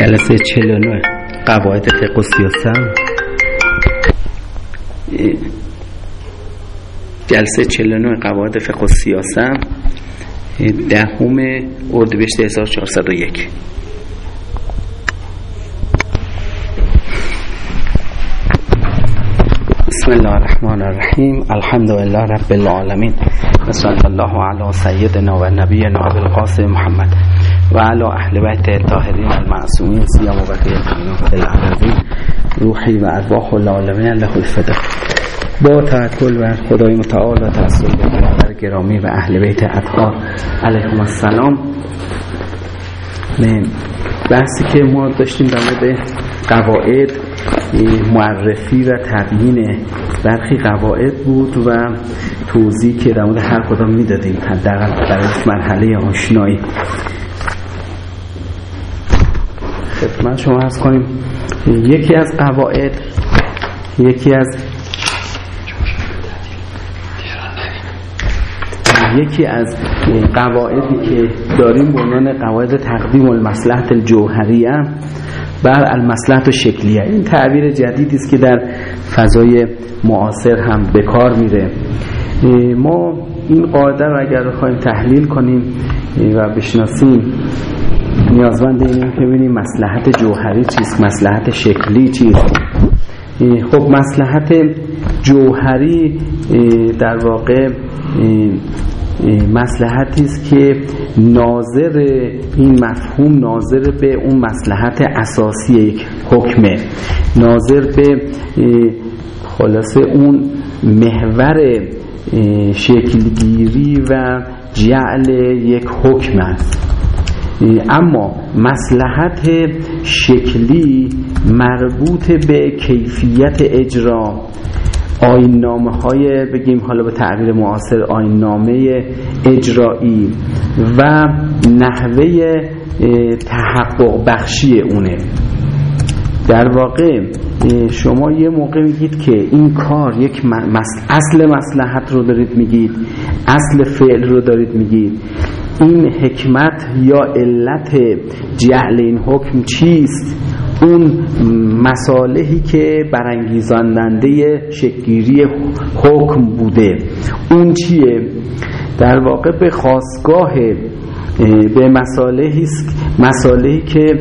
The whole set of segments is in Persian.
جلسه 49 قواعد فقه و سیاست. جلسه 49 قواعد فقه و سیاست. دهم اردیبهشت 1401 بسم الله الرحمن الرحیم. الحمد لله رب العالمین. و صلی الله علی سیدنا و نبینا ابو القاسم محمد. و علی اهل بیت الطاهرین المعصومین سیام و بقیه النور العربی روحی و ارواح العالمین له الفدا با توکل بر خدای متعال و توسل به گرامی و اهل بیت اطهار علیهم السلام. بحثی که ما داشتیم در مورد قواعد معرفی و تبیین برخی قواعد بود و توضیح که در مورد هر کدام می‌دادیم حداقل برای مرحله آشنایی. خدمت شما از کنیم. یکی از قواعد یکی از یکی از قواعدی که داریم به عنوان قواعد تقدیم المصلحت الجوهریه بر المصلحت شکلیه. این تعبیر جدیدی است که در فضای معاصر هم به کار میره. ما این قاعده رو اگر بخوایم تحلیل کنیم و بشناسیم نیازمند اینه که ببینیم مصلحت جوهری چیست مصلحت شکلی چیست. خب مصلحت جوهری در واقع مسلحتی است که ناظر این مفهوم ناظر به اون مسلحت اساسی یک حکمه. ناظر به خلاصه اون محور شکلگیری و جعل یک حکم است. اما مسلحت شکلی مربوط به کیفیت اجرا. آین نامه های بگیم حالا به تعبیر معاصر آین نامه اجرایی و نحوه تحقق بخشی اونه. در واقع شما یه موقع میگید که این کار یک اصل مسلحت رو دارید میگید اصل فعل رو دارید میگید. این حکمت یا علت جعل این حکم چیست؟ اون مسالهی که برانگیزاننده شکگیری حکم بوده. اون چیه؟ در واقع به خواستگاه به مسالهی مسالهی که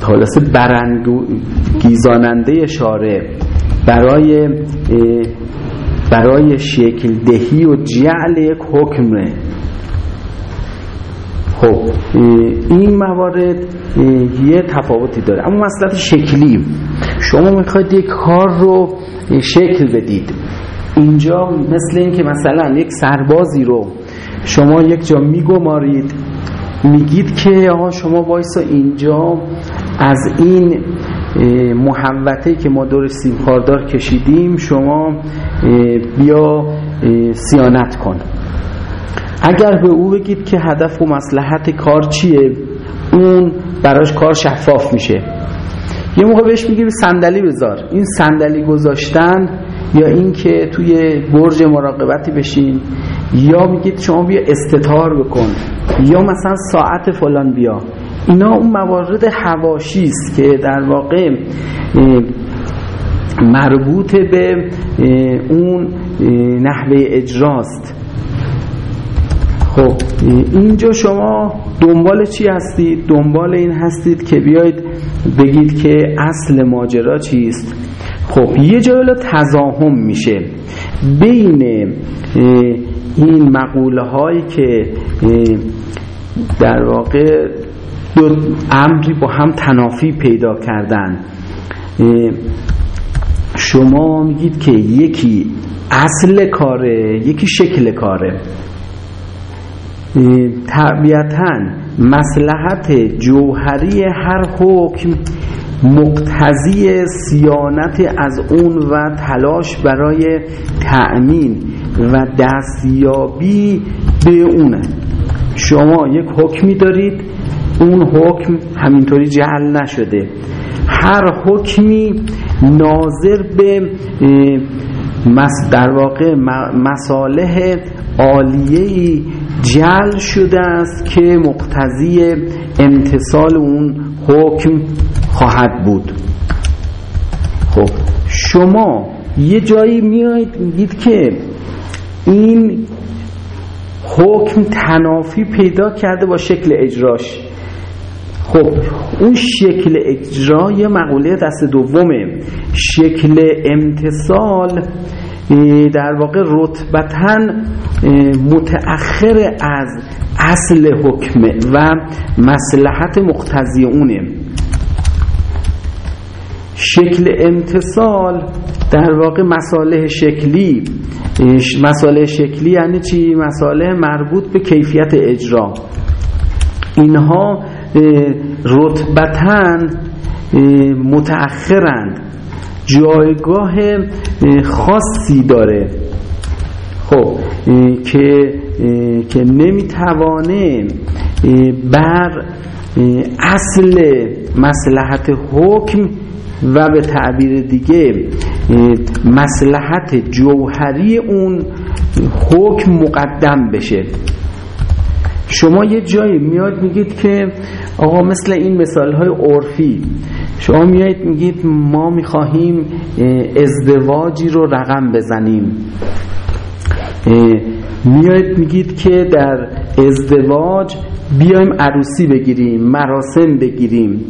خلاصه برانگیزاننده شارع برای برای شکل دهی و جعل یک حکمه. خب این موارد یه تفاوتی داره. اما مسئله شکلی. شما می‌خواید یک کار رو شکل بدید. اینجا مثل این که مثلا یک سربازی رو شما یک جا میگمارید میگید که آقا شما وایسا اینجا از این محوطه که ما دور سیم خاردار کشیدیم شما بیا سیانت کن. اگر به او بگید که هدف و مسلحت کار چیه اون براش کار شفاف میشه. یه موقع بهش میگی صندلی بذار. این صندلی گذاشتن یا این که توی برج مراقبتی بشین یا میگید شما بیا استطار بکن یا مثلا ساعت فلان بیا. اینا اون موارد حواشی است که در واقع مربوط به اون نحوه اجراست. خب اینجا شما دنبال چی هستید؟ دنبال این هستید که بیاید بگید که اصل ماجرا چیست؟ خب یه جای تزاهم میشه بین این مقوله هایی که در واقع دو امری با هم تنافی پیدا کردن. شما میگید که یکی اصل کاره یکی شکل کاره. طبیعتا مسلحت جوهری هر حکم مقتضی سیانت از اون و تلاش برای تأمین و دستیابی به اونه. شما یک حکمی دارید اون حکم همینطوری جعل نشده. هر حکمی ناظر به در واقع مصالح عالیه‌ای جل شده است که مقتضی امتصال اون حکم خواهد بود. خب شما یه جایی میایید میگید که این حکم تنافی پیدا کرده با شکل اجراش. خب اون شکل اجرا یه مقوله دست دومه. شکل امتصال در واقع رتبتا متأخر از اصل حکمه و مسلحت مقتضی اونه. شکل امتصال در واقع مساله شکلی مساله شکلی یعنی چی؟ مساله مربوط به کیفیت اجرا. اینها رتبتا متأخرند. جایگاه خاصی داره. خب که که نمی‌توانه بر اصل مسلحت حکم و به تعبیر دیگه مسلحت جوهری اون حکم مقدم بشه. شما یه جایی میاد میگید که آقا مثل این مثال های عرفی شما میایید میگید ما می‌خواهیم ازدواجی رو رقم بزنیم. میایید میگید که در ازدواج بیایم عروسی بگیریم مراسم بگیریم.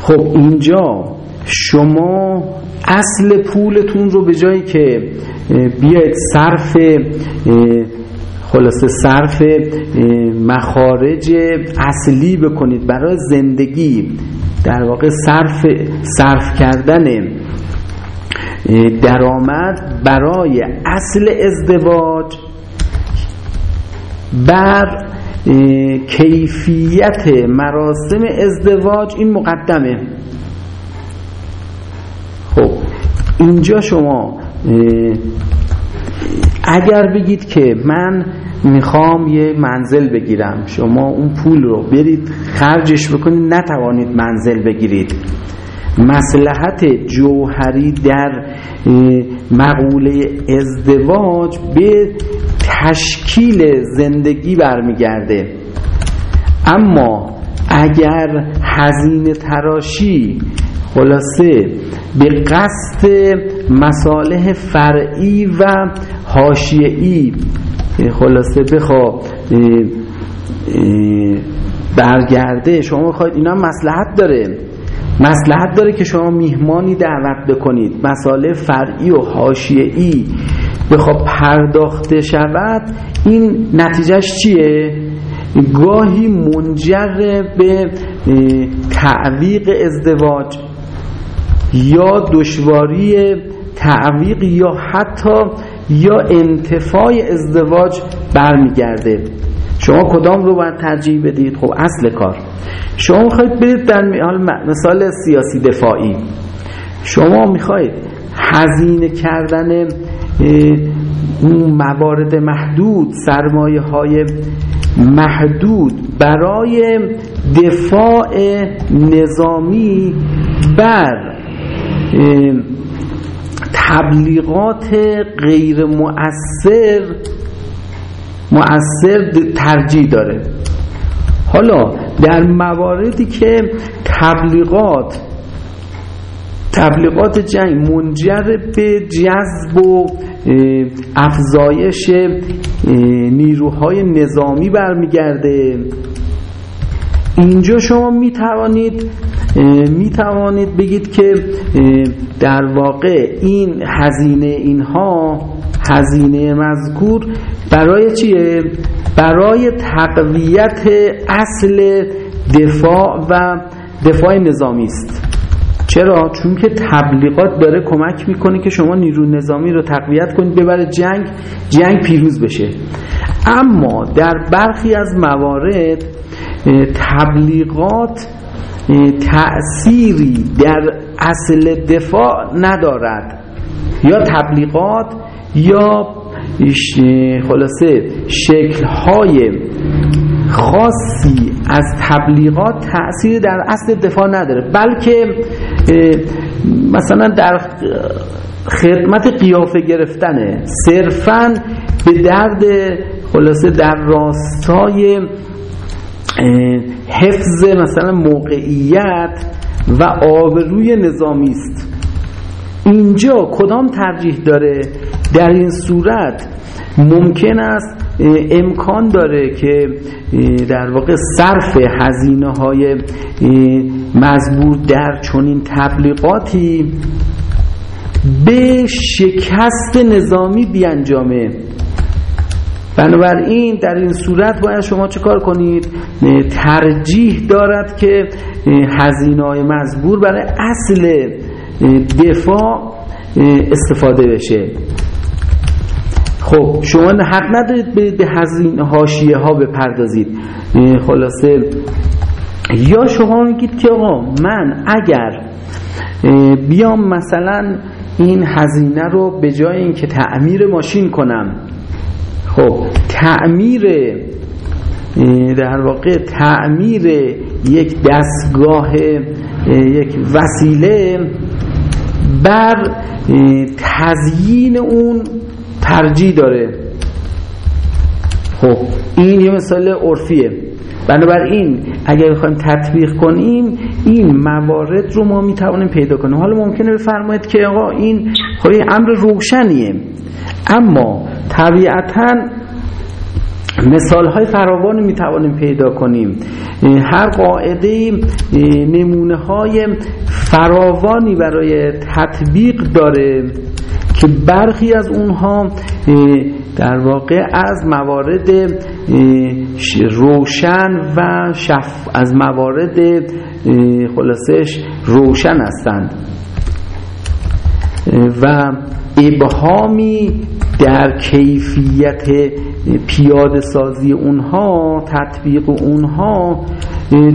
خب اینجا شما اصل پولتون رو به جایی که بیاید صرف خلاصه صرف مخارج اصلی بکنید برای زندگی. در واقع صرف صرف کردن درآمد برای اصل ازدواج بر کیفیت مراسم ازدواج این مقدمه. خب اینجا شما اگر بگید که من می‌خوام یه منزل بگیرم شما اون پول رو برید خرجش بکنید نتوانید منزل بگیرید. مسلحت جوهری در مقوله ازدواج به تشکیل زندگی برمیگرده. اما اگر هزینه تراشی خلاصه به قصد مصالح فرعی و حاشیه‌ای. خلاصه بخوا برگرده. شما می‌خواید اینا مسلحت داره. مسلحت داره که شما میهمانی دعوت بکنید. مسائل فرعی و حاشیه‌ای. بخواد پرداخته شود. این نتیجهش چیه؟ گاهی منجر به تعویق ازدواج یا دشواری تعویق یا حتی یا انتفاع ازدواج برمیگرده. شما کدام رو باید ترجیح بدید؟ خب اصل کار. شما می‌خواید برید در مثال سیاسی دفاعی. شما می‌خواید هزینه کردن اون موارد محدود سرمایه های محدود برای دفاع نظامی بر تبلیغات غیر مؤثر مؤثر ترجیح داره. حالا در مواردی که تبلیغات تبلیغات جنگ منجر به جذب و افزایش نیروهای نظامی برمیگرده. اینجا شما می توانید می توانید بگید که در واقع این هزینه اینها هزینه مذکور برای چیه؟ برای تقویت اصل دفاع و دفاع نظامی است چرا؟ چون که تبلیغات داره کمک می‌کنه که شما نیرو نظامی رو تقویت کنید ببره جنگ جنگ پیروز بشه اما در برخی از موارد تبلیغات تأثیری در اصل دفاع ندارد یا تبلیغات یا خلاصه شکلهای خاصی از تبلیغات تأثیر در اصل دفاع نداره بلکه مثلا در خدمت قیافه گرفتنه صرفا به درد خلاصه در راستای حفظ مثلا موقعیت و آبروی نظامی است. اینجا کدام ترجیح داره؟ در این صورت ممکن است امکان داره که در واقع صرف هزینه های مزبور در چنین تبلیغاتی به شکست نظامی بیانجامه. بنابراین در این صورت باید شما چه کار کنید ترجیح دارد که هزینه های مزبور برای اصل دفاع استفاده بشه. خب شما حق ندارید به هزینه هاشیه ها بپردازید. خلاصه. یا شما میگید که آقا من اگر بیام مثلا این هزینه رو به جای اینکه تعمیر ماشین کنم خب تعمیر در واقع تعمیر یک دستگاه یک وسیله بر تزیین اون ترجیح داره. خب این یه مثال عرفیه. بنابراین اگر بخوایم تطبیق کنیم این موارد رو ما می‌توانیم پیدا کنیم. حالا ممکنه بفرمایید که آقا این خب امر روشنیه. اما طبیعتا مثال های فراوانی می توانیم پیدا کنیم. هر قاعده نمونه های فراوانی برای تطبیق داره که برخی از اونها در واقع از موارد روشن و شف از موارد خلاصش روشن هستند. و ابهامی در کیفیت پیاده سازی اونها تطبیق اونها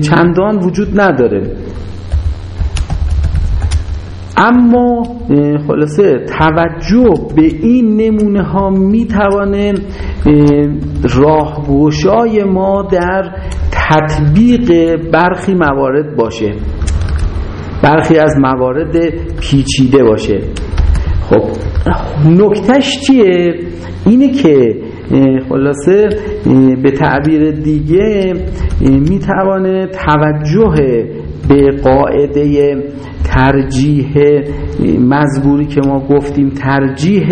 چندان وجود نداره. اما خلاصه توجه به این نمونه ها می‌توانه راهگشای ما در تطبیق برخی موارد باشه. برخی از موارد پیچیده باشه. خب نکتش چیه؟ اینه که خلاصه به تعبیر دیگه می‌توانه توجه به قاعده ترجیح مزبوری که ما گفتیم ترجیح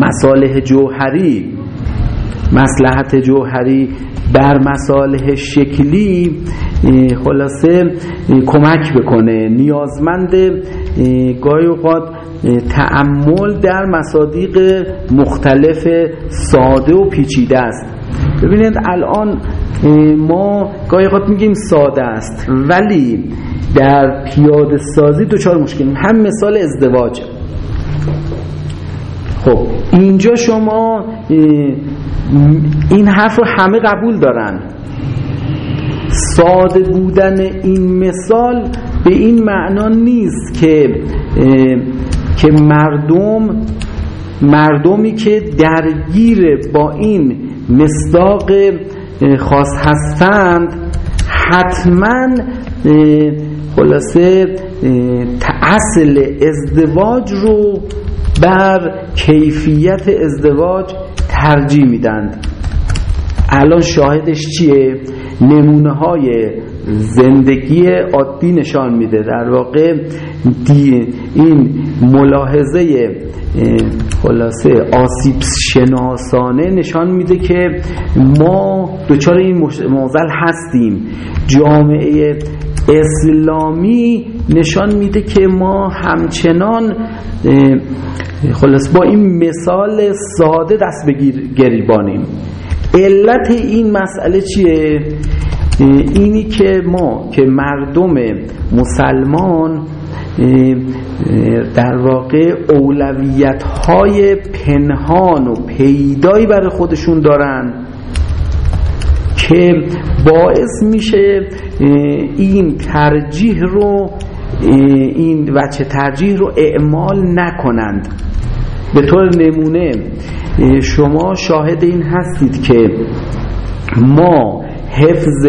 مصالح جوهری مسلحت جوهری بر مصالح شکلی خلاصه کمک بکنه. نیازمند گاهی اوقات تعمل در مصادیق مختلف ساده و پیچیده است. ببینید الان ما گاهی اوقات میگیم ساده است ولی در پیاده سازی دوچار مشکل. هم مثال ازدواج. خب اینجا شما این حرف رو همه قبول دارن. ساده بودن این مثال به این معنا نیست که که مردم مردمی که درگیر با این مصداق خاص هستند حتما خلاصه اصل ازدواج رو بر کیفیت ازدواج ترجیح میدند. الان شاهدش چیه؟ نمونه های زندگی عادی نشان میده. در واقع این ملاحظه خلاصه آسیب شناسانه نشان میده که ما دچار این موزل هستیم. جامعه اسلامی نشان میده که ما همچنان خلاص با این مثال ساده دست بگیر گریبانیم. علت این مسئله چیه؟ اینی که ما که مردم مسلمان در واقع اولویت های پنهان و پیدایی برای خودشون دارن که باعث میشه این ترجیح رو این وچه ترجیح رو اعمال نکنند به طور نمونه شما شاهد این هستید که ما حفظ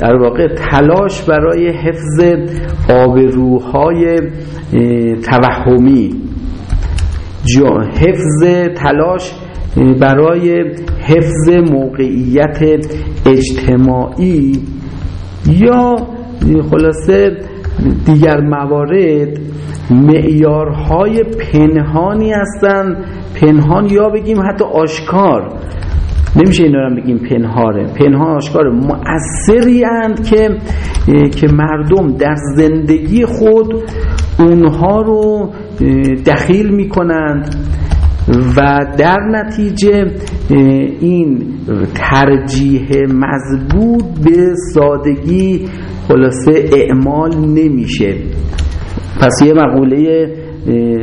در واقع تلاش برای حفظ آبروهای توهمی حفظ تلاش برای حفظ موقعیت اجتماعی یا خلاصه دیگر موارد معیارهای پنهانی هستند. پنهان یا بگیم حتی آشکار. نمیشه اینا رو بگیم پنهاره. پنهان آشکار مؤثری اند که که مردم در زندگی خود اونها رو دخیل می‌کنند و در نتیجه این ترجیح مضبوط به سادگی خلاصه اعمال نمیشه. پس یه مقوله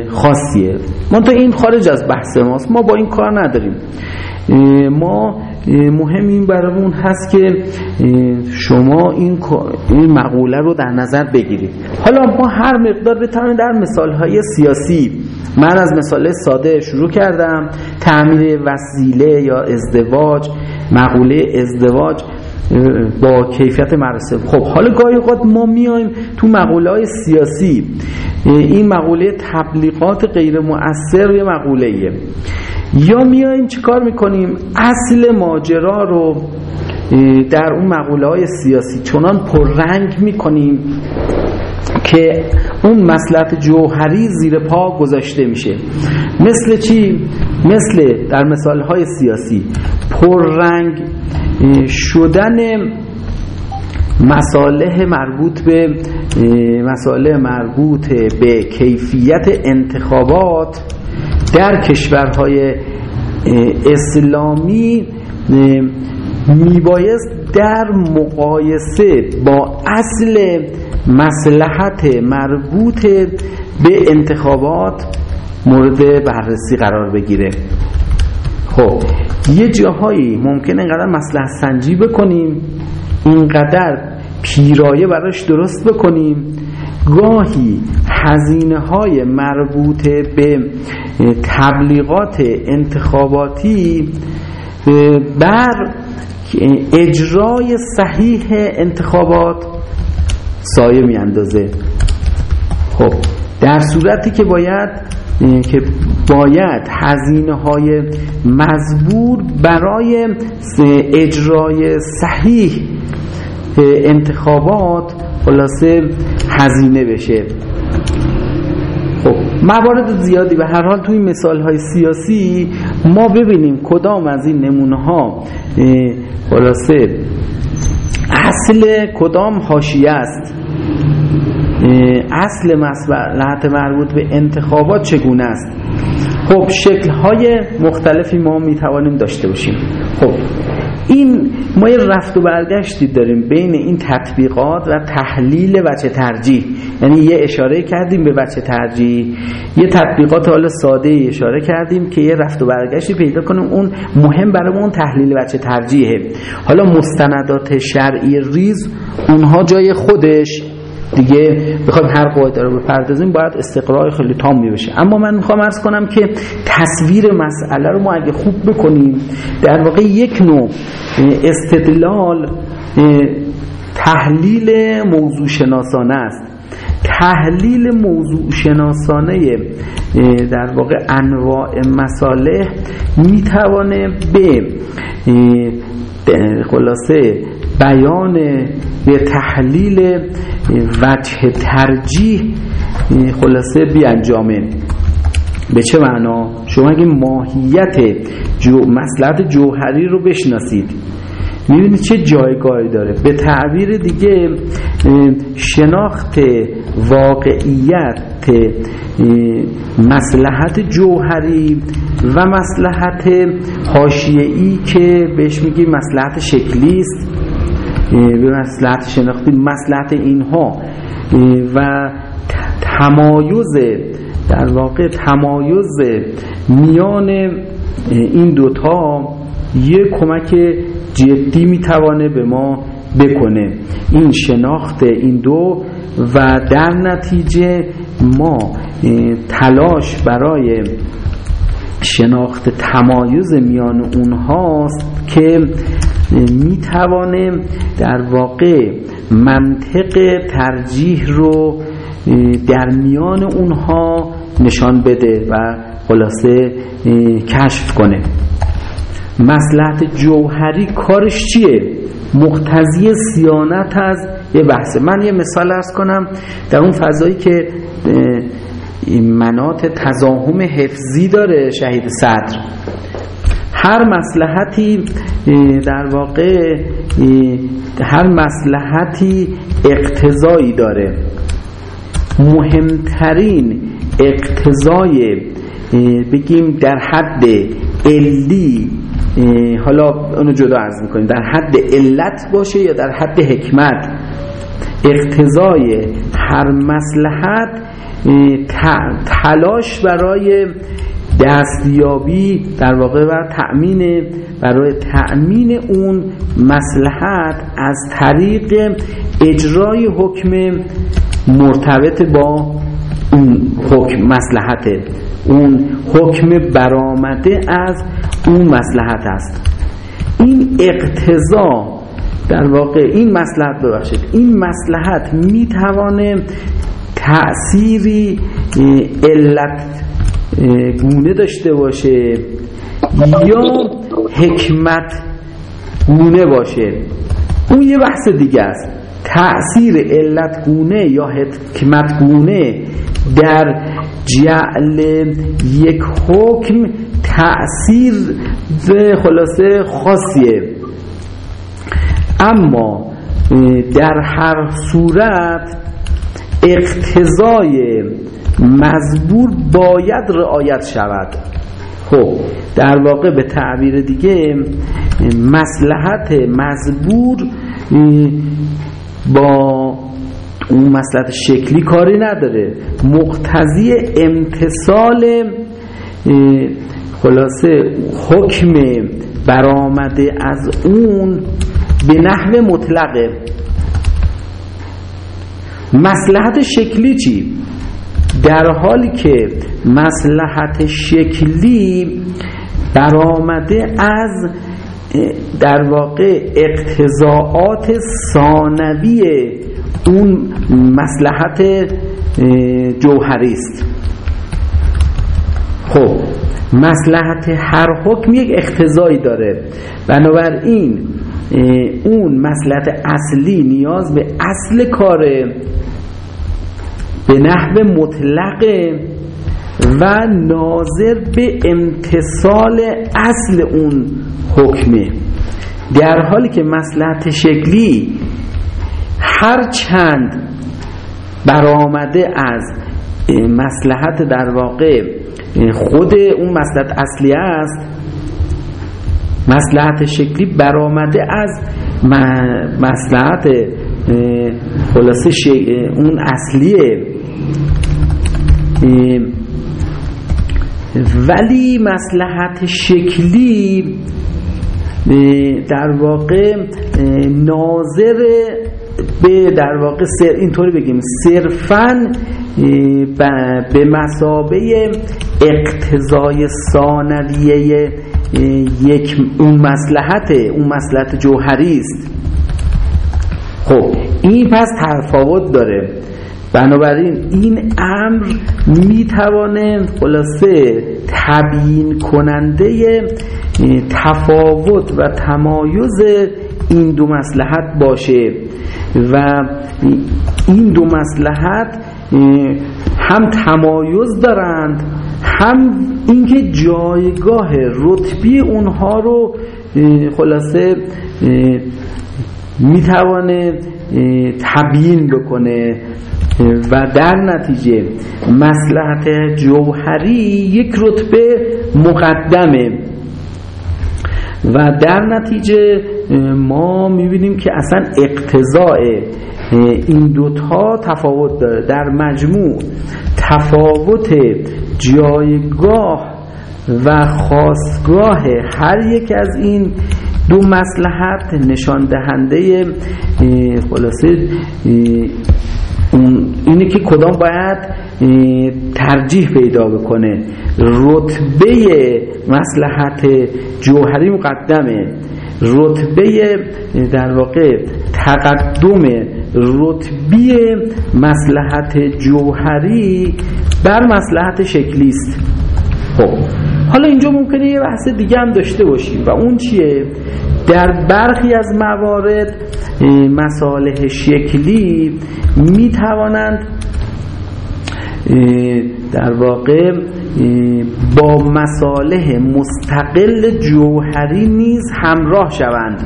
خاصیه. منتها این خارج از بحث ماست. ما با این کار نداریم. ما مهم این برامون هست که شما این مقوله رو در نظر بگیرید. حالا ما هر مقدار بتوانیم در مثال های سیاسی من از مثال ساده شروع کردم. تعمیر وسیله یا ازدواج مقوله ازدواج با کیفیت مراسم خب حالا گاهی اوقات ما میایم تو مقوله های سیاسی. این مقوله تبلیغات غیر مؤثر یه مقوله ایه. یا میایم چیکار می‌کنیم؟ اصل ماجرا رو در اون مقوله های سیاسی. چنان پررنگ می‌کنیم که اون مسلحت جوهری زیر پا گذاشته میشه. مثل چی؟ مثل در مثال های سیاسی. پررنگ شدن مساله مربوط به مساله مربوط به کیفیت انتخابات در کشورهای اسلامی میبایست در مقایسه با اصل مسلحت مربوط به انتخابات مورد بررسی قرار بگیره. خب. یه جاهایی ممکنه اینقدر مسلحت سنجی بکنیم اینقدر پیرایه براش درست بکنیم. گاهی هزینه های مربوط به تبلیغات انتخاباتی بر اجرای صحیح انتخابات سایه می اندازه خب در صورتی که باید که باید هزینه های مزبور برای اجرای صحیح انتخابات خلاصه هزینه بشه. خب موارد زیادی به هر حال توی مثال های سیاسی ما ببینیم کدام از این نمونه ها خلاصه اصل کدام حاشیه است. اصل مسئلت مربوط به انتخابات چگونه است؟ خب شکل های مختلفی ما می توانیم داشته باشیم. خب این ما یه رفت و برگشتی داریم بین این تطبیقات و تحلیل وچه ترجیح. یعنی یه اشاره کردیم به وچه ترجیح. یه تطبیقات حالا ساده اشاره کردیم که یه رفت و برگشتی پیدا کنیم. اون مهم برای اون تحلیل وچه ترجیحه. حالا مستندات شرعی ریز اونها جای خودش. دیگه بخوایم هر قاعده رو بپردازیم باید استقرار خیلی تامی بشه اما من می‌خوام ارز کنم که تصویر مسئله رو ما اگه خوب بکنیم در واقع یک نوع استدلال تحلیل موضوع شناسانه است. تحلیل موضوع شناسانه در واقع انواع مساله می‌توانه به خلاصه بیان به تحلیل وجه ترجیح خلاصه بیانجامه به چه معنا؟ شما اگه ماهیت جو مسلحت جوهری رو بشناسید می‌بینید چه جایگاهی داره. به تعبیر دیگه شناخت واقعیت مسلحت جوهری و مسلحت حاشیه‌ای که بهش میگیم مسلحت شکلی است. به مسلحت شناختی مسلحت اینها. و تمایز در واقع تمایز میان این دوتا یه کمک جدی می‌توانه به ما بکنه. این شناخت این دو و در نتیجه ما تلاش برای شناخت تمایز میان اونهاست که می‌توانه در واقع منطق ترجیح رو در میان اونها نشان بده و خلاصه کشف کنه. مسلحت جوهری کارش چیه؟ مقتضی سیانت از یه بحثه. من یه مثال ارز کنم. در اون فضایی که منات تزاهم حفظی داره شهید صدر. هر مسلحتی در واقع هر مسلحتی اقتضایی داره. مهمترین اقتضای بگیم در حد علی حالا اونو جدا عرض می‌کنیم. در حد علت باشه یا در حد حکمت؟ اقتضای هر مسلحت تلاش برای دستیابی در واقع و تأمین برای تأمین اون مسلحت از طریق اجرای حکم مرتبط با اون حکم مسلحته اون حکم برآمده از اون مسلحت است. این اقتضا در واقع این مسلحت ببخشید این مسلحت می‌توانه تأثیری علت گونه داشته باشه. یا حکمت گونه باشه. اون یه بحث دیگه است. تأثیر علت گونه یا حکمت گونه در جعل یک حکم تأثیر خلاصه خاصیه. اما در هر صورت اقتضای مزبور باید رعایت شود. خب در واقع به تعبیر دیگه مسلحت مزبور با اون مسلحت شکلی کاری نداره. مقتضی امتصال خلاصه حکم برآمده از اون به نحو مطلقه. مسلحت شکلی چی؟ در حالی که مسلحت شکلی برآمده از در واقع اقتضاعات ثانوی اون مسلحت جوهری است. خب مسلحت هر حکم یک اقتضایی داره. بنابراین اون مسلحت اصلی نیاز به اصل کاره. به نحو مطلق و ناظر به امتصال اصل اون حکمه. در حالی که مسلحت شکلی هر چند برآمده از مسلحت در واقع خود اون مسلحت اصلی است مسلحت شکلی برآمده از مسلحت خلاصه اون اصلیه. ولی مسلحت شکلی در واقع ناظر به در واقع سر اینطوری بگیم صرفا به مسابه اقتضای ثانویه یک اون مسلحت اون مسلحت جوهری است. خب این پس تفاوت داره. بنابراین این امر می‌توانه خلاصه تبیین کننده تفاوت و تمایز این دو مسلحت باشه و این دو مسلحت هم تمایز دارند هم اینکه جایگاه رتبی اونها رو خلاصه می‌توانه تبیین بکنه و در نتیجه مسلحت جوهری یک رتبه مقدمه. و در نتیجه ما می‌بینیم که اصلا اقتضاء این دوتا تفاوت داره. در مجموع تفاوت جایگاه و خاصگاه هر یک از این دو مسلحت نشان دهنده خلاصه اینه که کدام باید ترجیح پیدا بکنه. رتبه مسلحت جوهری مقدمه رتبه در واقع تقدم رتبی مسلحت جوهری بر مسلحت شکلی است خب حالا اینجا ممکنه یه بحث دیگه هم داشته باشیم. و اون چیه؟ در برخی از موارد مساله شکلی می توانند در واقع با مساله مستقل جوهری نیز همراه شوند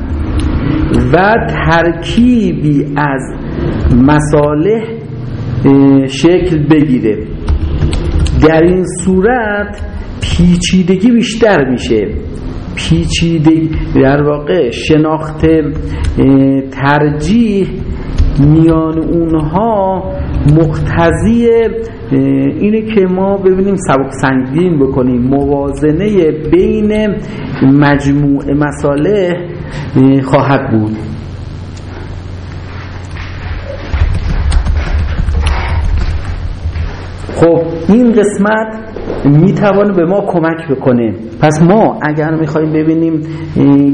و ترکیبی از مساله شکل بگیره. در این صورت پیچیدگی بیشتر میشه. پیچیدگی در واقع شناخت ترجیح میان اونها مقتضی اینه که ما ببینیم سبک سنگین بکنیم. موازنه بین مجموع مساله خواهد بود. خب این قسمت می‌توانه به ما کمک بکنه. پس ما اگر می‌خوایم ببینیم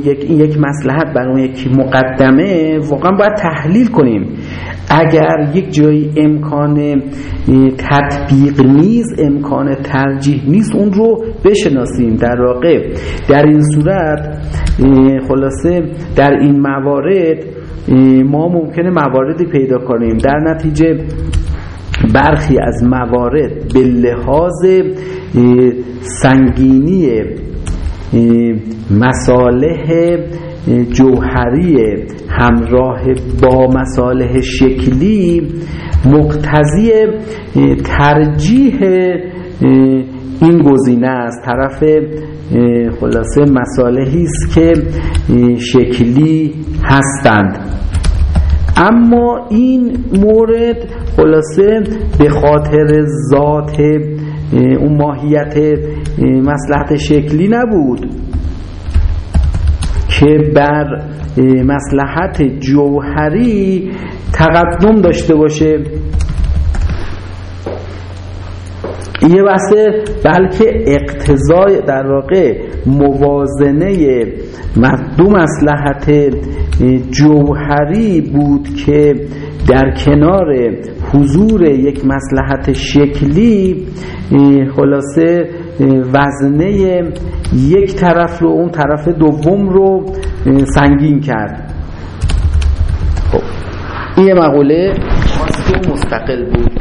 یک, یک مسلحت برای یک مقدمه واقعا باید تحلیل کنیم. اگر یک جایی امکان تطبیق نیست امکان ترجیح نیست اون رو بشناسیم. در واقع در این صورت خلاصه در این موارد ما ممکنه مواردی پیدا کنیم. در نتیجه برخی از موارد به لحاظ سنگینی مصالح جوهری همراه با مصالح شکلی مقتضی ترجیح این گزینه است. طرف خلاصه مصالحی است که شکلی هستند. اما این مورد خلاصه به خاطر ذات اون ماهیت مسلحت شکلی نبود که بر مسلحت جوهری تقدم داشته باشه. یه بحثه بلکه اقتضای در واقع موازنه دو مسلحت جوهری بود که در کنار حضور یک مسلحت شکلی خلاصه وزنه یک طرف رو اون طرف دوم رو سنگین کرد. خب این مقوله. مستقل بود.